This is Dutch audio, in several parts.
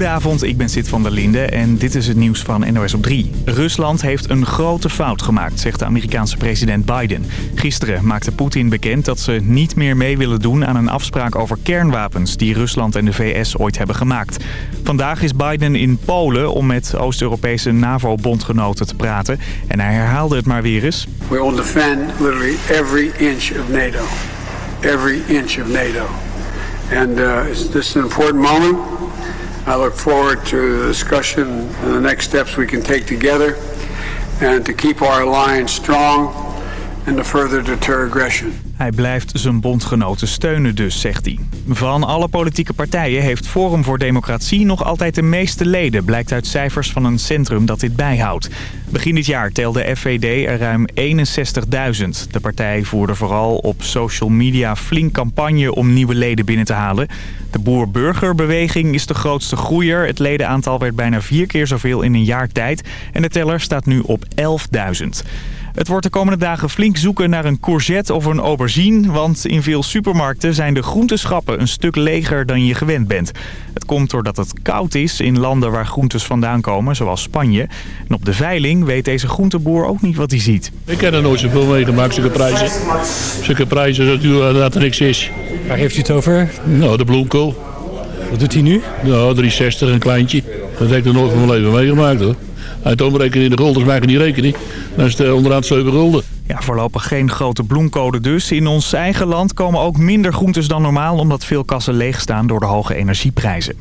Goedenavond, ik ben Sid van der Linde en dit is het nieuws van NOS op 3. Rusland heeft een grote fout gemaakt, zegt de Amerikaanse president Biden. Gisteren maakte Poetin bekend dat ze niet meer mee willen doen aan een afspraak over kernwapens... die Rusland en de VS ooit hebben gemaakt. Vandaag is Biden in Polen om met Oost-Europese NAVO-bondgenoten te praten. En hij herhaalde het maar weer eens. We will defend literally every inch of NATO. Every inch of NATO. And uh, this is an important moment. I look forward to the discussion and the next steps we can take together and to keep our alliance strong and to further deter. Hij blijft zijn bondgenoten steunen dus, zegt hij. Van alle politieke partijen heeft Forum voor Democratie nog altijd de meeste leden... blijkt uit cijfers van een centrum dat dit bijhoudt. Begin dit jaar telde FVD er ruim 61.000. De partij voerde vooral op social media flink campagne om nieuwe leden binnen te halen. De Boer-Burgerbeweging is de grootste groeier. Het ledenaantal werd bijna vier keer zoveel in een jaar tijd. En de teller staat nu op 11.000. Het wordt de komende dagen flink zoeken naar een courgette of een aubergine... want in veel supermarkten zijn de groenteschappen een stuk leger dan je gewend bent. Het komt doordat het koud is in landen waar groentes vandaan komen, zoals Spanje. En op de veiling weet deze groenteboer ook niet wat hij ziet. Ik heb er nooit zoveel meegemaakt, zulke prijzen. Zulke prijzen dat er niks is. Waar heeft u het over? Nou, de bloemkool. Wat doet hij nu? Nou, 360, een kleintje. Dat heb ik er nooit van mijn leven meegemaakt hoor. Uit omrekenen in de guldens maken die rekening. Dan is het onderaan 7 gulden. Ja, voorlopig geen grote bloemcode dus. In ons eigen land komen ook minder groentes dan normaal... omdat veel kassen leeg staan door de hoge energieprijzen.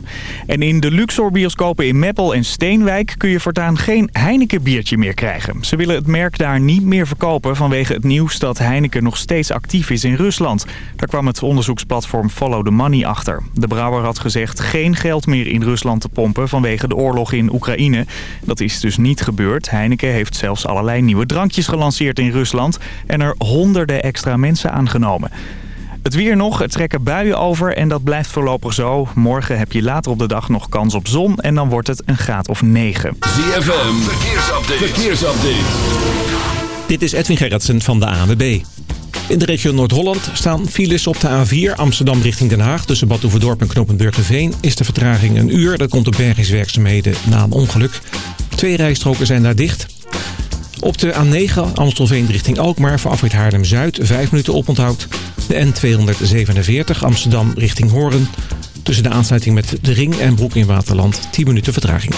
En in de Luxor bioscopen in Meppel en Steenwijk... kun je voortaan geen Heineken biertje meer krijgen. Ze willen het merk daar niet meer verkopen... vanwege het nieuws dat Heineken nog steeds actief is in Rusland. Daar kwam het onderzoeksplatform Follow the Money achter. De brouwer had gezegd geen geld meer in Rusland te pompen... vanwege de oorlog in Oekraïne. Dat is dus niet gebeurd. Heineken heeft zelfs allerlei nieuwe drankjes gelanceerd in Rusland en er honderden extra mensen aangenomen. Het weer nog, het trekken buien over en dat blijft voorlopig zo. Morgen heb je later op de dag nog kans op zon en dan wordt het een graad of 9. ZFM, verkeersupdate. verkeersupdate. Dit is Edwin Gerritsen van de ANWB. In de regio Noord-Holland staan files op de A4 Amsterdam richting Den Haag. Tussen Bad Oeverdorp en Knopenburgerveen is de vertraging een uur. Dat komt op bergingswerkzaamheden na een ongeluk. Twee rijstroken zijn daar dicht. Op de A9 Amstelveen richting Alkmaar voor afrit Haarlem-Zuid 5 minuten oponthoud. De N247 Amsterdam richting Hoorn. Tussen de aansluiting met de Ring en Broek in Waterland 10 minuten vertraging.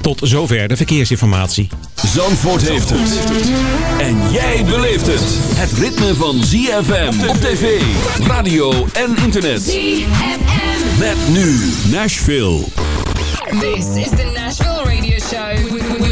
Tot zover de verkeersinformatie. Zandvoort heeft het. En jij beleeft het. Het ritme van ZFM op tv, radio en internet. ZFM. Met nu Nashville. This is the Nashville Radio Show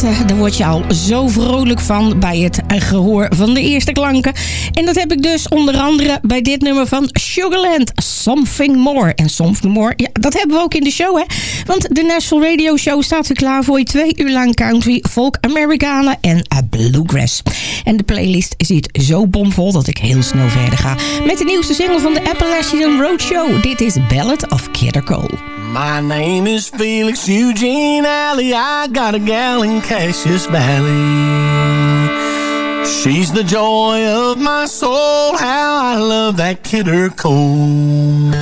Daar word je al zo vrolijk van bij het gehoor van de eerste klanken. En dat heb ik dus onder andere bij dit nummer van Sugarland, Something More. En Something More, ja, dat hebben we ook in de show, hè. Want de National Radio Show staat weer klaar voor je twee uur lang country, folk, Americana en uh, bluegrass. En de playlist zit zo bomvol dat ik heel snel verder ga met de nieuwste single van de Appalachian Roadshow. Dit is Ballad of Kidder Cole. My name is Felix Eugene Alley. I got a gal in Cassius Valley. She's the joy of my soul. How I love that kidder cold.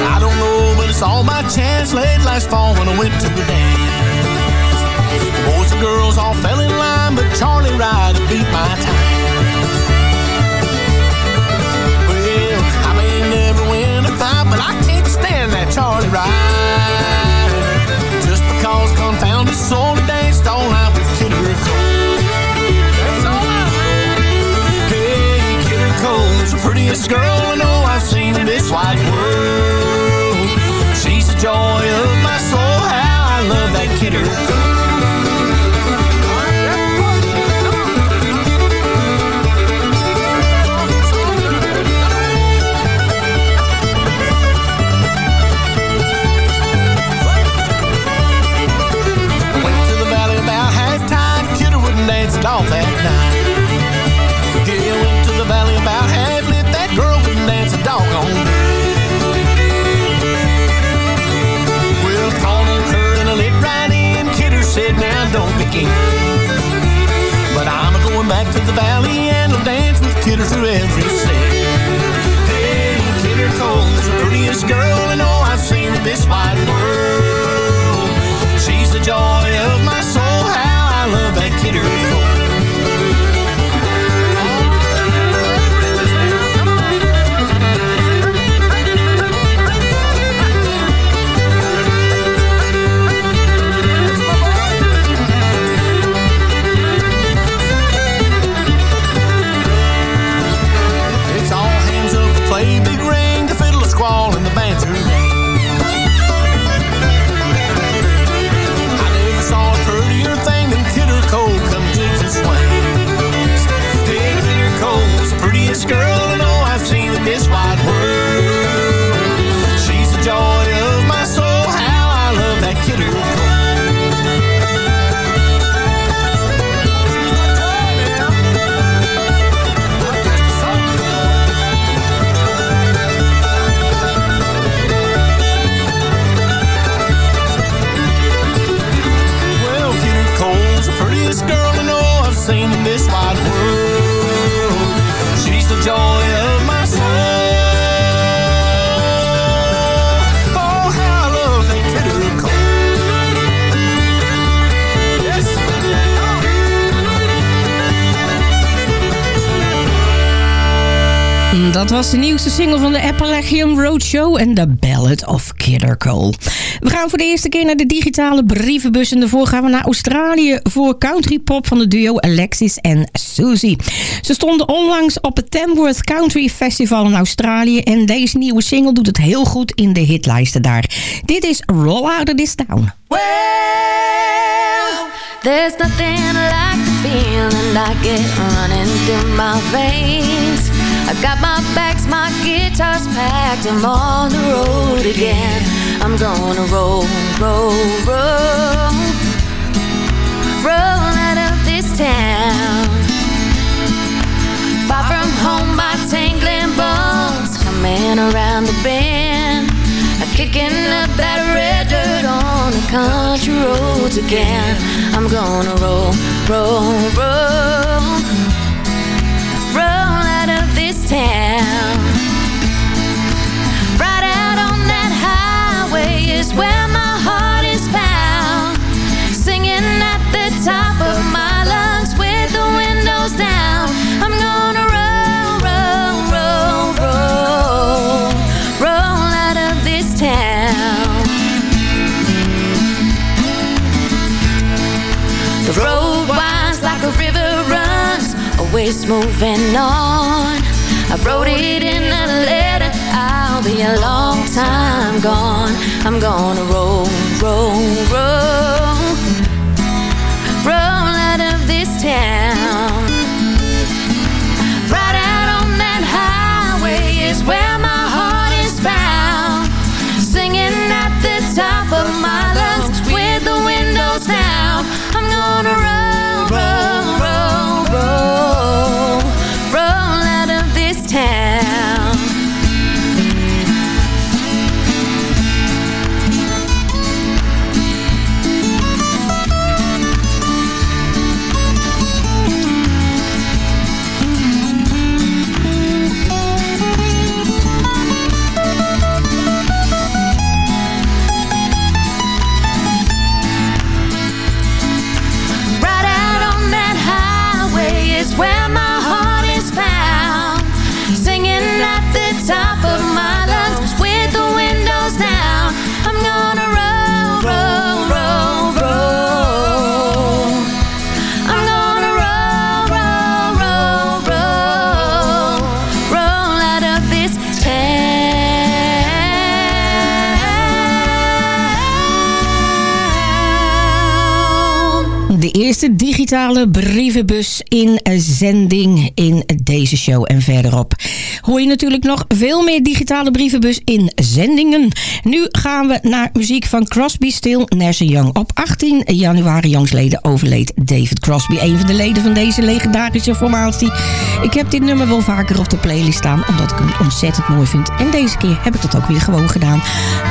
I don't know, but it's all by chance. Late last fall when I went to a dance. Boys and girls all fell the valley and I'll dance with Kidder through every set. Hey, Kidder Cole's the prettiest girl I know I've seen in this wide world. Dat was de nieuwste single van de Appalachian Roadshow en The Ballad of Kidder Cole. We gaan voor de eerste keer naar de digitale brievenbus en daarvoor gaan we naar Australië voor country pop van de duo Alexis en Susie. Ze stonden onlangs op het Tamworth Country Festival in Australië en deze nieuwe single doet het heel goed in de hitlijsten daar. Dit is Roll Out of This Town. Well, there's nothing like the feeling I get running through my veins I got my bags, my guitar's packed. I'm on the road again. I'm gonna roll, roll, roll, roll out of this town. Far from home, my tangling bones coming around the bend. Kicking up that red dirt on the country roads again. I'm gonna roll, roll, roll, town. Right out on that highway is where my heart is found. Singing at the top of my lungs with the windows down. I'm gonna roll, roll, roll, roll, roll out of this town. The road winds like a river runs, always moving on. I wrote it in a letter, I'll be a long time gone. I'm gonna roll, roll, roll, De digitale brievenbus in zending in deze show. En verderop hoor je natuurlijk nog veel meer digitale brievenbus in zendingen. Nu gaan we naar muziek van Crosby, Still, Nash Young. Op 18 januari jongsleden overleed David Crosby. Een van de leden van deze legendarische formatie. Ik heb dit nummer wel vaker op de playlist staan. Omdat ik hem ontzettend mooi vind. En deze keer heb ik dat ook weer gewoon gedaan.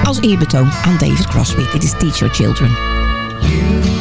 Als eerbetoon aan David Crosby. Dit is Teach Your Children.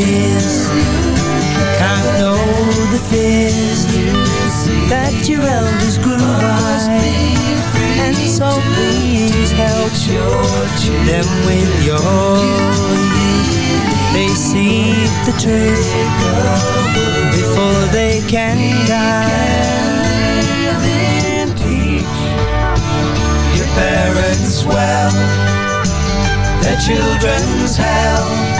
years can't know the fears that your elders grew by. And so please help them with your youth. They see the truth before they can die. Teach your parents well, their children's hell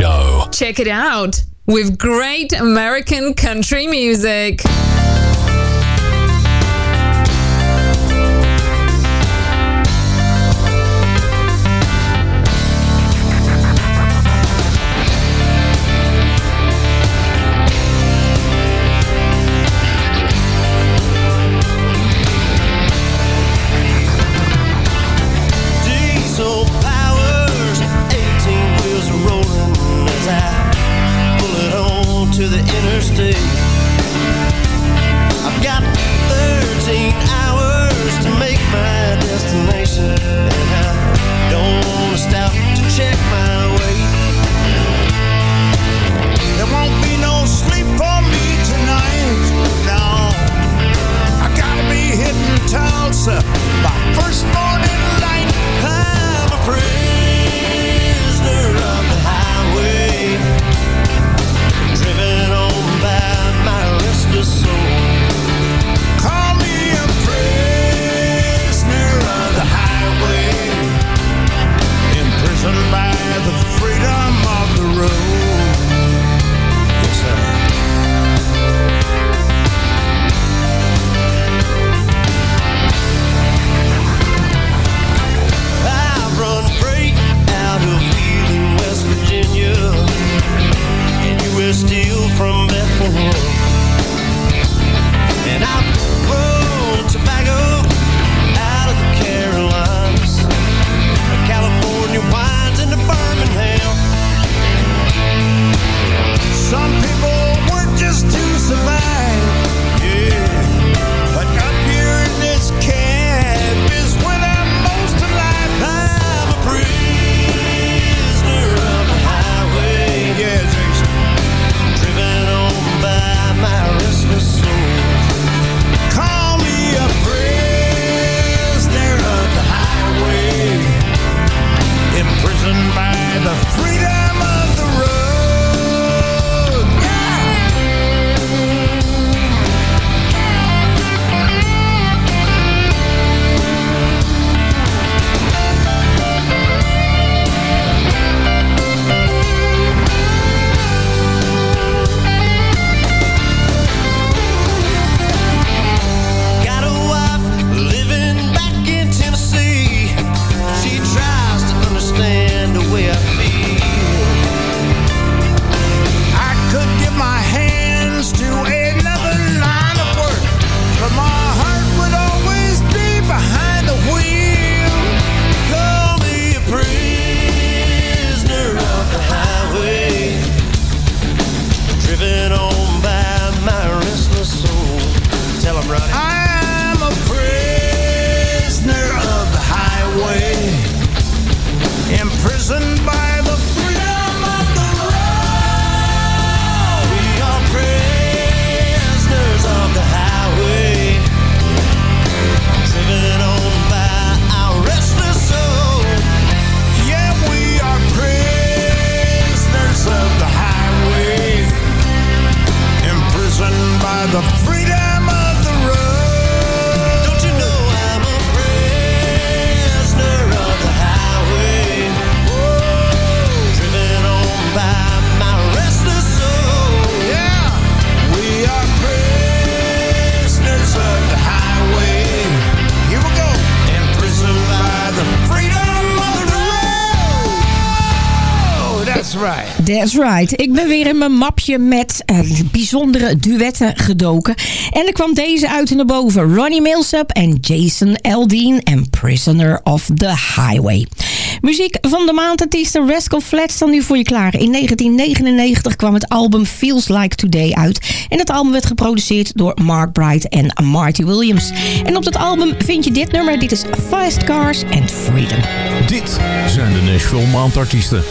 show. Check it out with great American country music. Ik ben weer in mijn mapje met eh, bijzondere duetten gedoken. En er kwam deze uit naar boven. Ronnie Milsap en Jason Aldean en Prisoner of the Highway. Muziek van de maandartiesten Rascal Flatts dan nu voor je klaar. In 1999 kwam het album Feels Like Today uit. En het album werd geproduceerd door Mark Bright en Marty Williams. En op dat album vind je dit nummer. Dit is Fast Cars and Freedom. Dit zijn de Nashville Maandartiesten.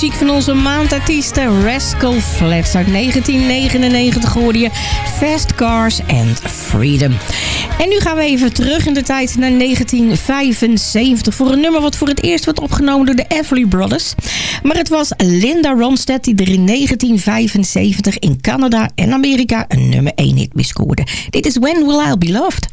muziek van onze maandartiesten Rascal Flatts uit 1999 hoorde je Fast Cars and Freedom. En nu gaan we even terug in de tijd naar 1975 voor een nummer wat voor het eerst werd opgenomen door de Everly Brothers. Maar het was Linda Ronstadt die er in 1975 in Canada en Amerika een nummer 1 hit miscoorde. Dit is When Will I Be Loved?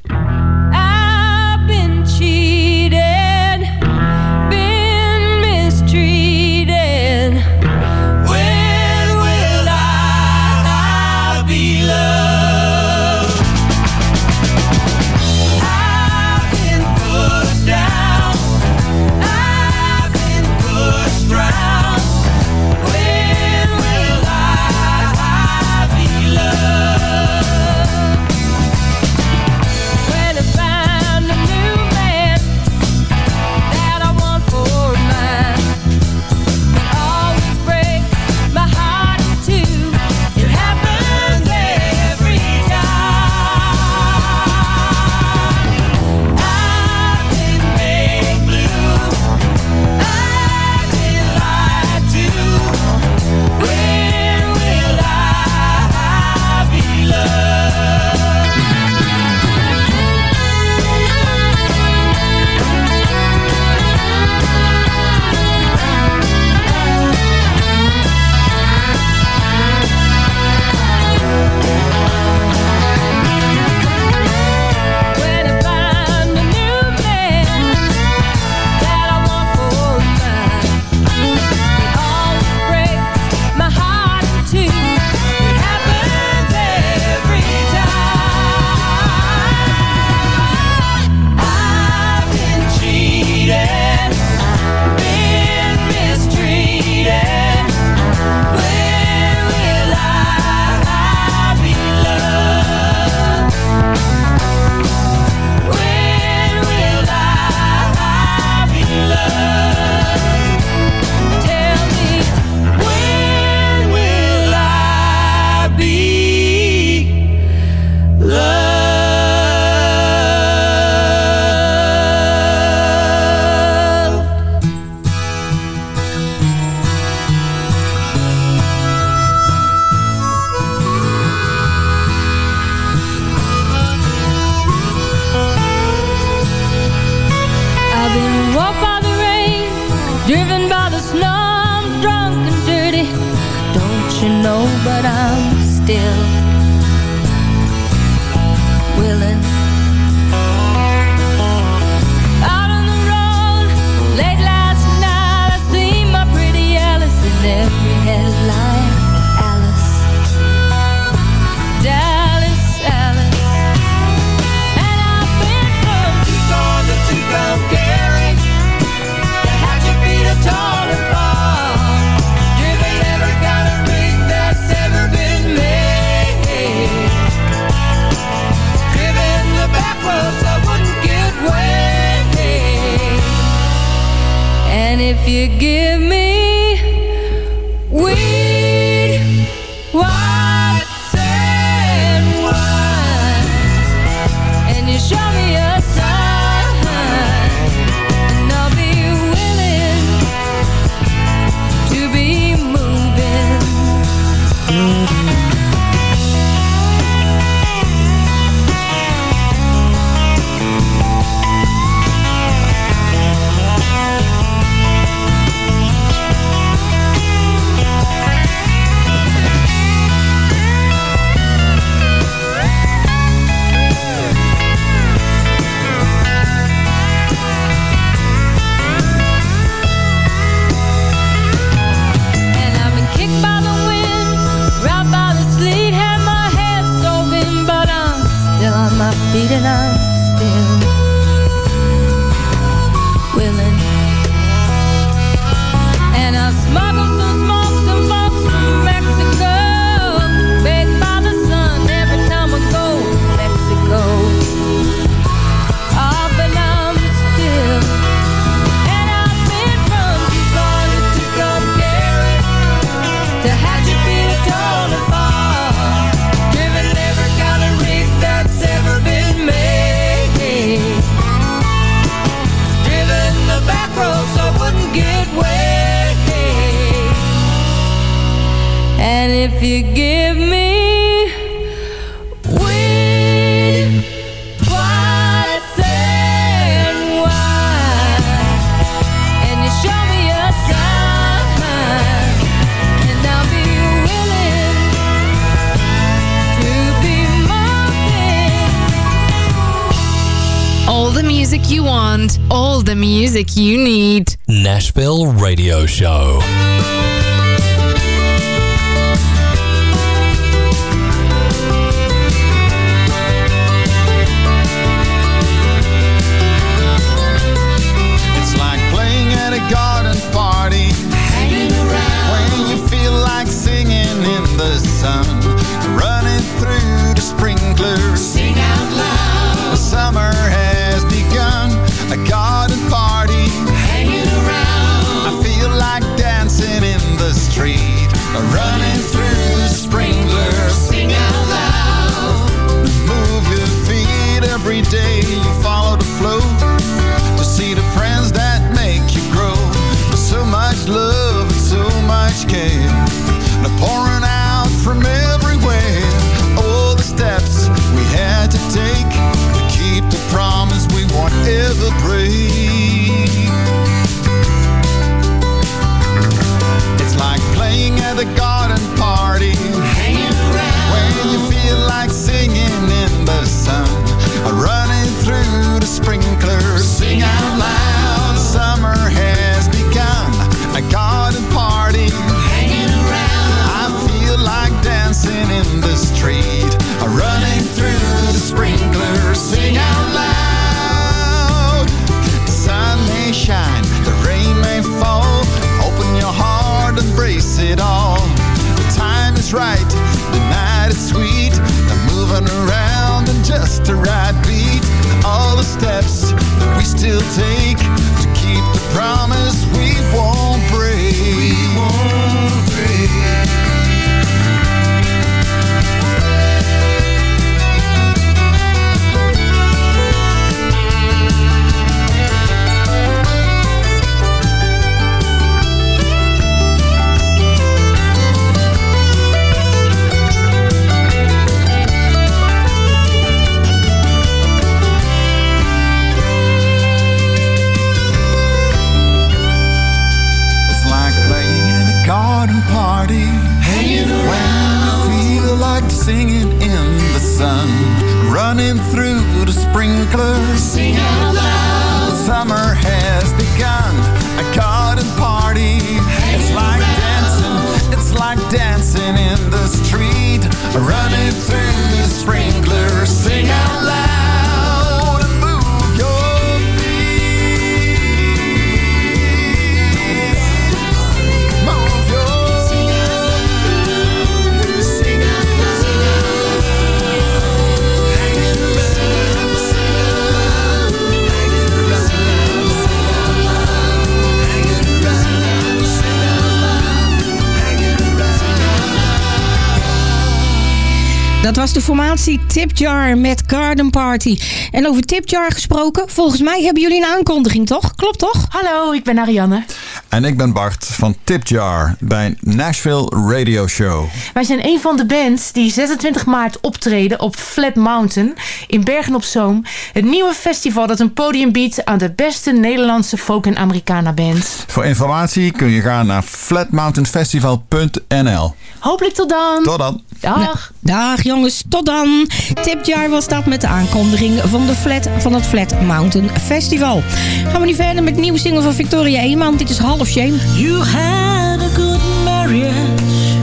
Tipjar met Garden Party. En over Tipjar gesproken, volgens mij hebben jullie een aankondiging, toch? Klopt toch? Hallo, ik ben Ariane. En ik ben Bart van Tipjar bij Nashville Radio Show. Wij zijn een van de bands die 26 maart optreden op Flat Mountain in Bergen op Zoom. Het nieuwe festival dat een podium biedt aan de beste Nederlandse folk- en Americana bands. Voor informatie kun je gaan naar flatmountainfestival.nl. Hopelijk tot dan. Tot dan. Dag. Dag jongens, tot dan. Tipjar was dat met de aankondiging van, de flat, van het Flat Mountain Festival. Gaan we nu verder met de nieuwe single van Victoria Eeman. Dit is Half Shame. You had a good marriage,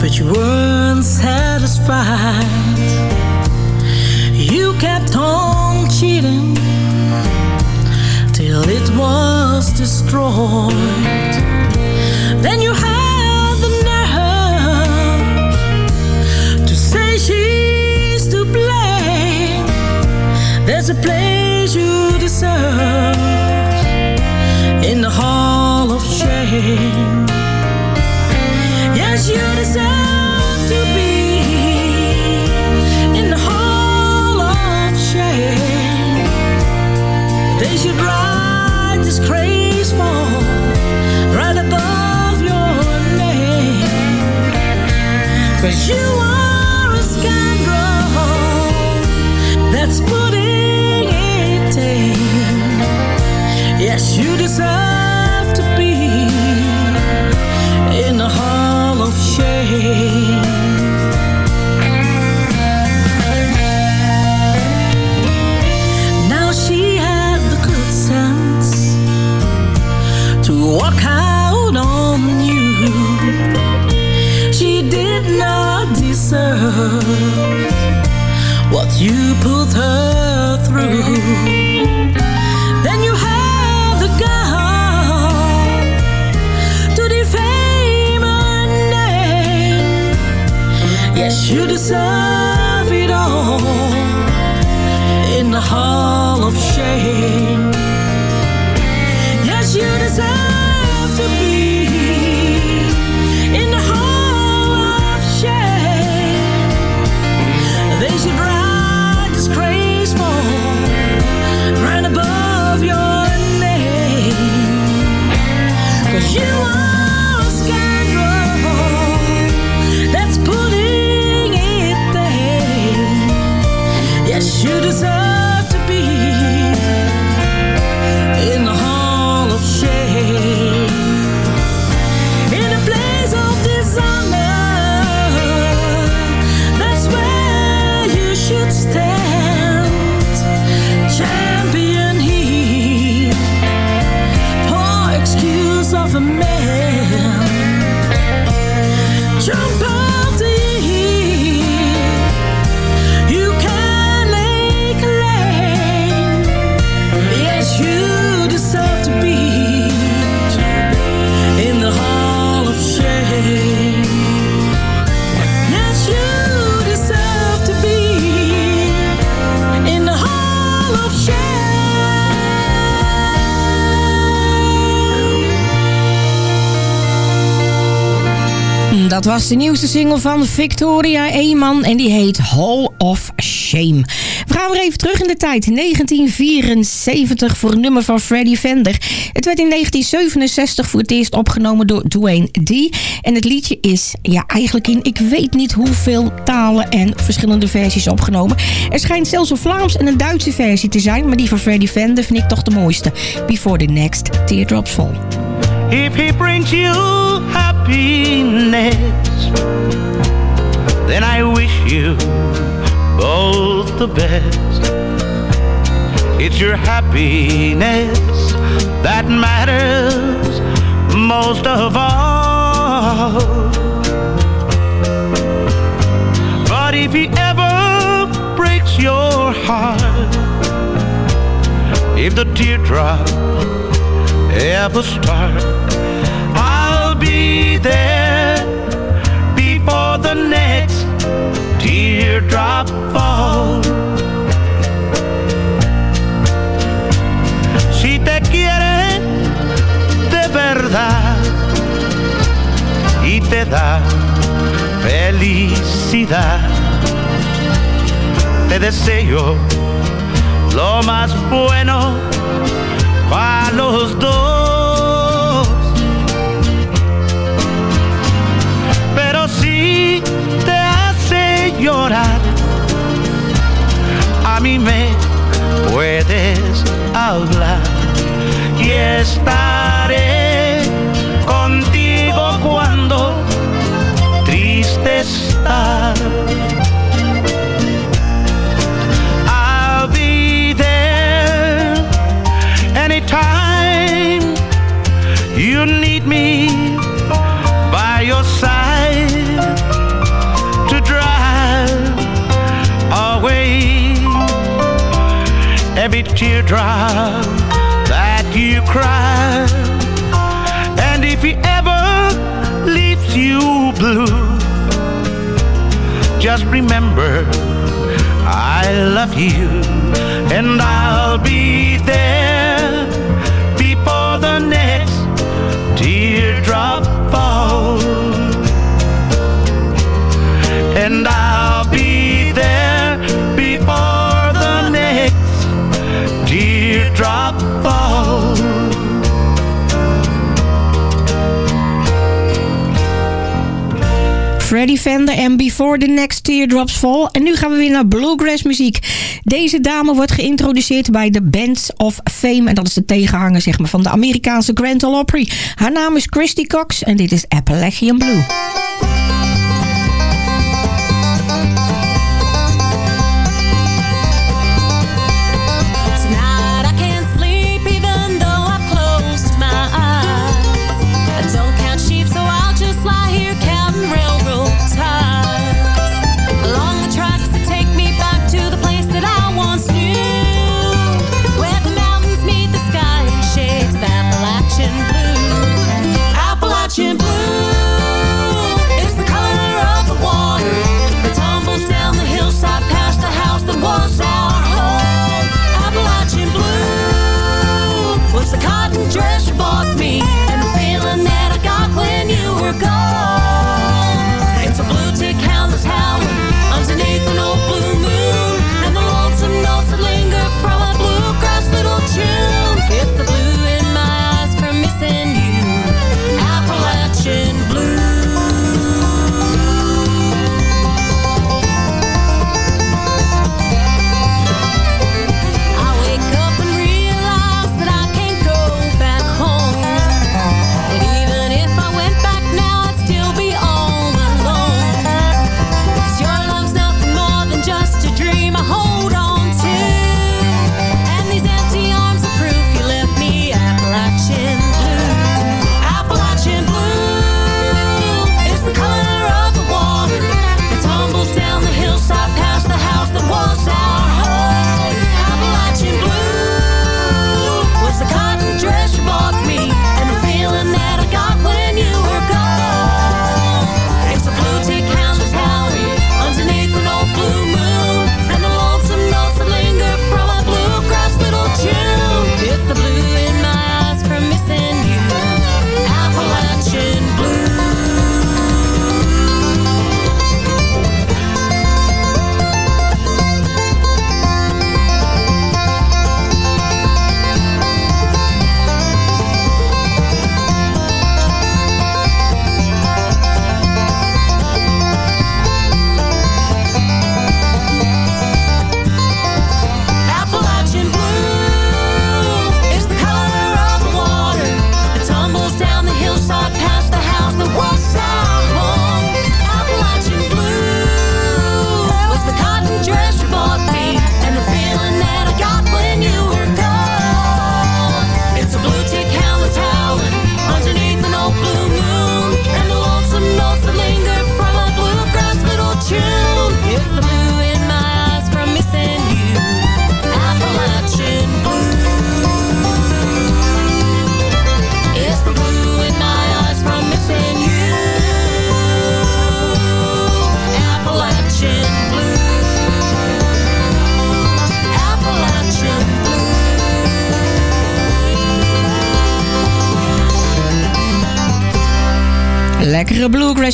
but you weren't satisfied. You kept on cheating till it was destroyed. There's a place you deserve in the hall of shame. Yes, you deserve to be in the hall of shame. They should write disgraceful right above your name. Cause you are of shame. Was de nieuwste single van Victoria Eeman en die heet Hall of Shame. We gaan weer even terug in de tijd. 1974 voor een nummer van Freddie Fender. Het werd in 1967 voor het eerst opgenomen door Dwayne D. En het liedje is ja, eigenlijk in ik weet niet hoeveel talen en verschillende versies opgenomen. Er schijnt zelfs een Vlaams en een Duitse versie te zijn, maar die van Freddie Fender vind ik toch de mooiste. Before the next teardrops fall. If he brings you happiness, then I wish you both the best. It's your happiness that matters most of all. But if he ever breaks your heart, if the teardrop ever start, I'll there before the next teardrop falls. Si te quiere de verdad y te da felicidad, te deseo lo más bueno para los dos. A mí me puedes hablar y estaré contigo cuando triste estás. Teardrop that you cry. And if he ever leaves you blue, just remember I love you and I'll be there Freddy Fender en Before the Next Teardrops Fall. En nu gaan we weer naar bluegrass muziek. Deze dame wordt geïntroduceerd bij de Bands of Fame. En dat is de tegenhanger zeg maar, van de Amerikaanse Grand Ole Opry. Haar naam is Christy Cox en dit is Appalachian Blue.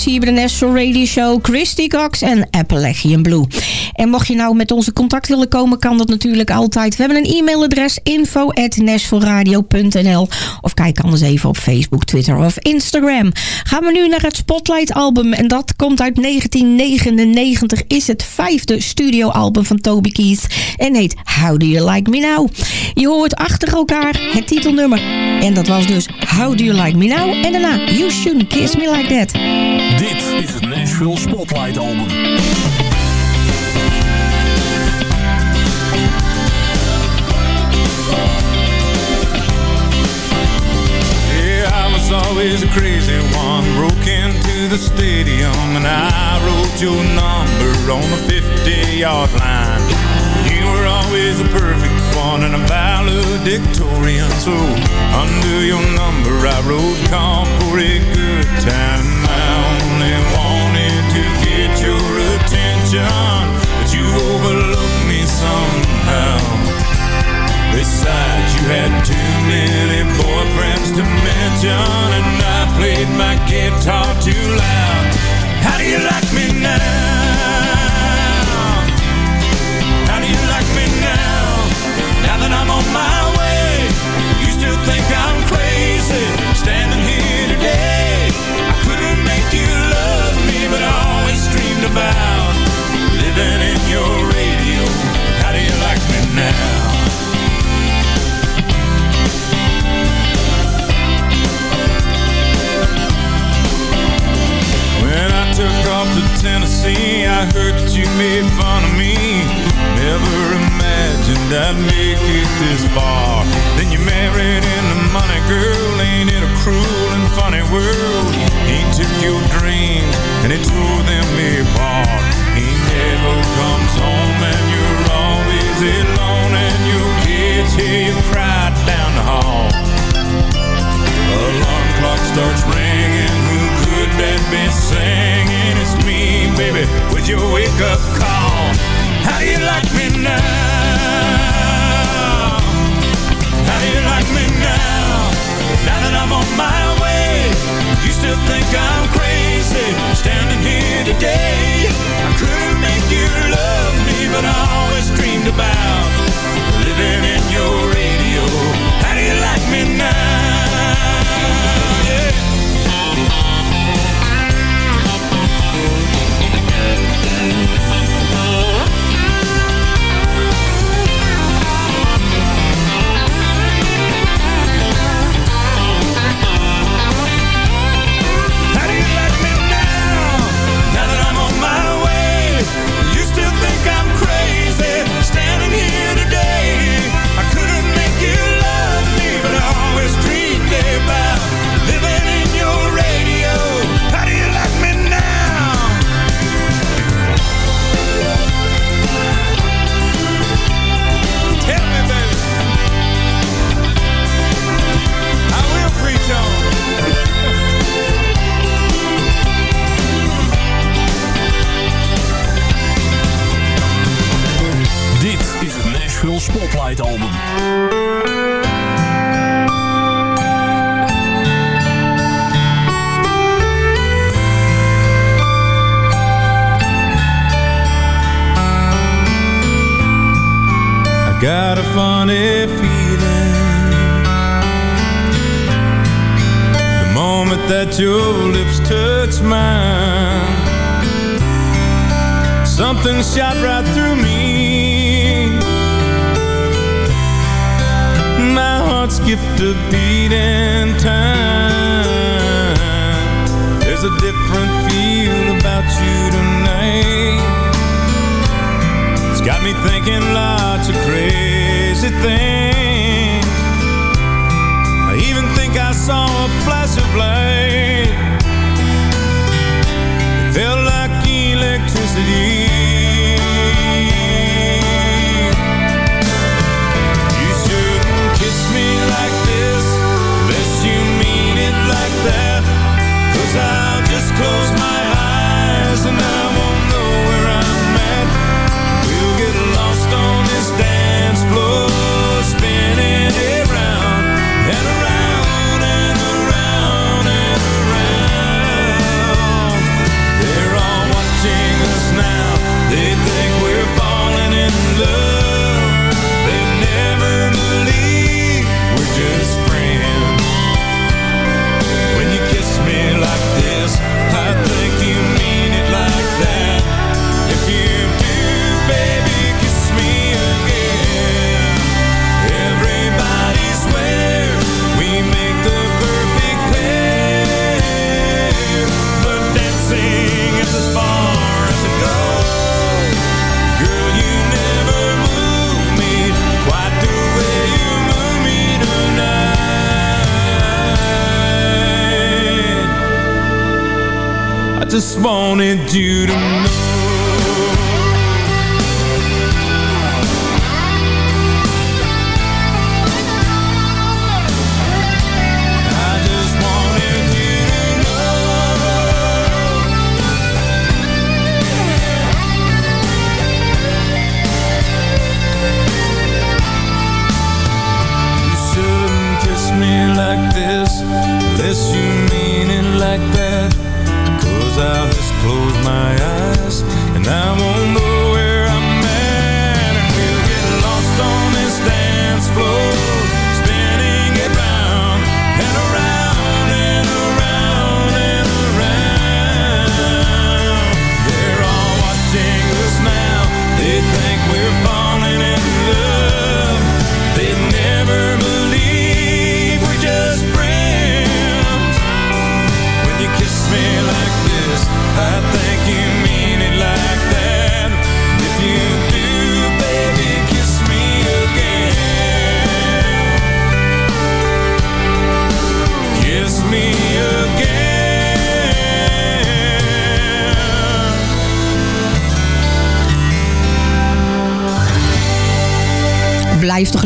Bluegrass hier bij de National Radio Show. Christy Cox en Appalachian Blue. En mocht je nou met onze contact willen komen, kan dat natuurlijk altijd. We hebben een e-mailadres info.nashvilleradio.nl Of kijk anders even op Facebook, Twitter of Instagram. Gaan we nu naar het Spotlight album. En dat komt uit 1999. Is het vijfde studioalbum van Toby Keith. En heet How Do You Like Me Now. Je hoort achter elkaar het titelnummer. En dat was dus How Do You Like Me Now. En daarna You Shouldn't Kiss Me Like That. Dit is het Nashville Spotlight Album. Yeah, I was always a crazy one. Broke into the stadium and I wrote your number on the 50-yard line. You were always a perfect one and a valedictorian. So under your number I wrote call for a good time. Attention, but you overlooked me somehow. Besides, you had too many boyfriends to mention, and I played my guitar too loud. How do you like me now? How do you like me now? Now that I'm on my way, you still think I'm Tennessee, I heard that you made fun of me. Never imagined I'd make it this far. Then you married into money, girl. Ain't it a cruel and funny world? He took your dreams and he tore them apart. He never comes home and you're always alone and your kids hear you cry down the hall. Alarm clock starts ringing. Who could that be singing? With your wake up call. How do you like me now? How do you like me now? Now that I'm on my way, you still think I'm crazy? Standing here today, I couldn't make you love me, but I always dreamed about living in your radio. How do you like me now? Spotlight Album. I got a funny feeling The moment that your lips touch mine Something shot right through me skipped a beat in time There's a different feel about you tonight it's got me thinking lots of crazy things. I even think I saw a flash of light. It felt like electricity. there's another just wanted you to know.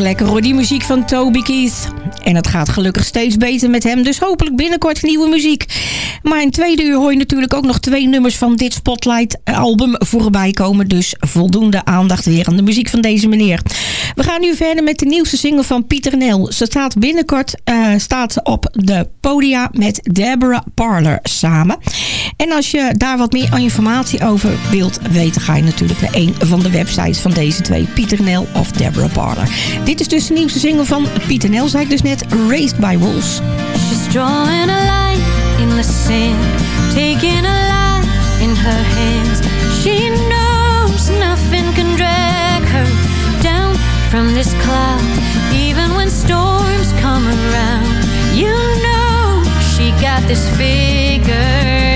Lekker hoor, die muziek van Toby Keith. En het gaat gelukkig steeds beter met hem, dus hopelijk binnenkort nieuwe muziek. Maar in tweede uur hoor je natuurlijk ook nog twee nummers van dit Spotlight album voorbij komen. Dus voldoende aandacht weer aan de muziek van deze meneer. We gaan nu verder met de nieuwste single van Pieter Nel. Ze staat binnenkort eh, staat op de podia met Deborah Parler samen. En als je daar wat meer informatie over wilt weten... ga je natuurlijk naar een van de websites van deze twee. Pieter Nel of Deborah Parler. Dit is dus de nieuwste single van Pieter Nel, zei ik dus net. Raised by Wolves. She's drawing a line in the sand, taking a line in her hands. From this cloud. Even when storms come around, you know she got this figured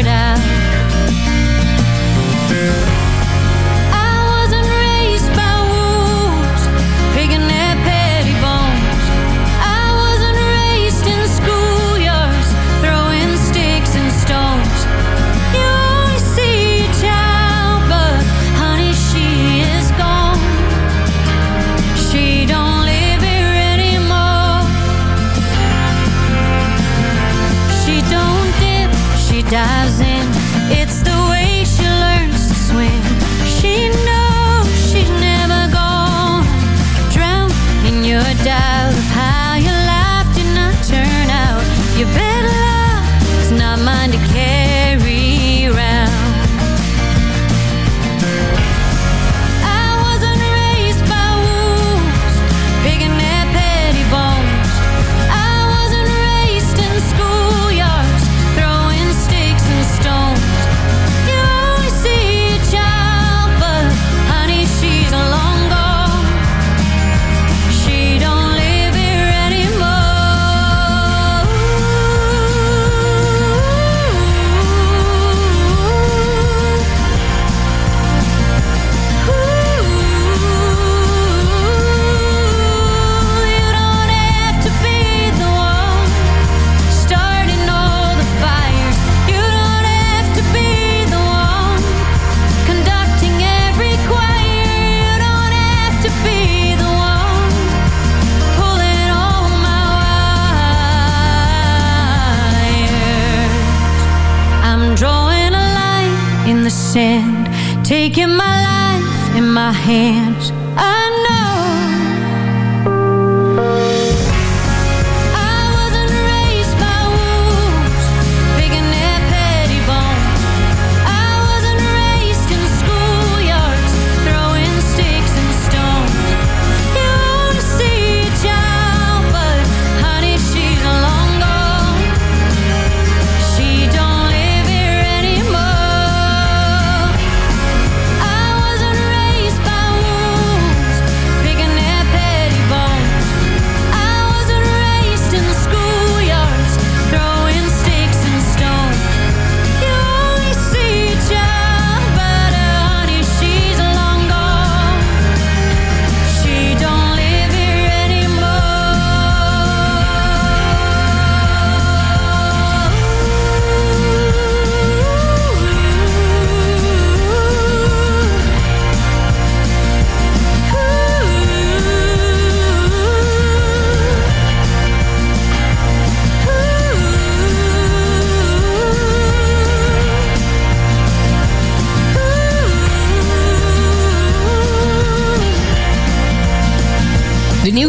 sand, taking my life in my hands. I.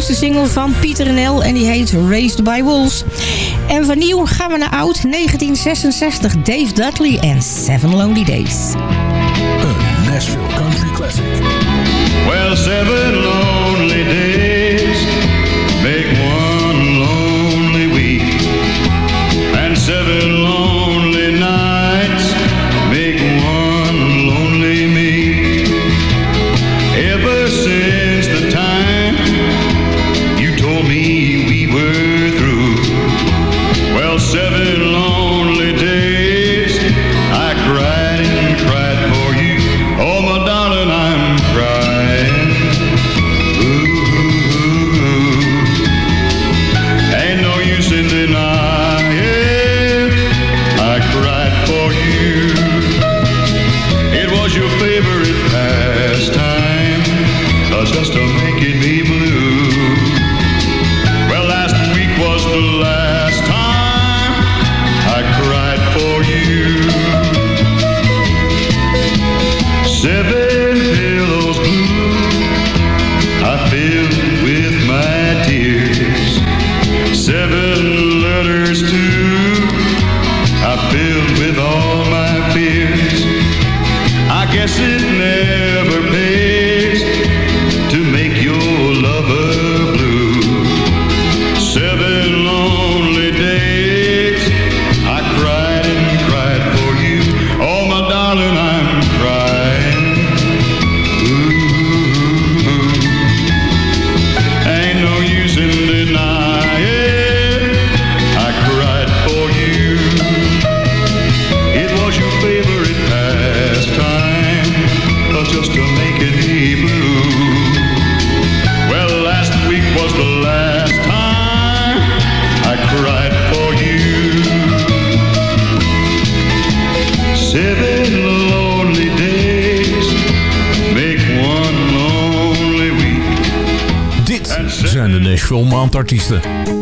nieuwste single van Pieter Nel en die heet Raised by Wolves. En van nieuw gaan we naar oud 1966. Dave Dudley en Seven Lonely Days. Een Nashville Country Classic. Well, seven lonely days film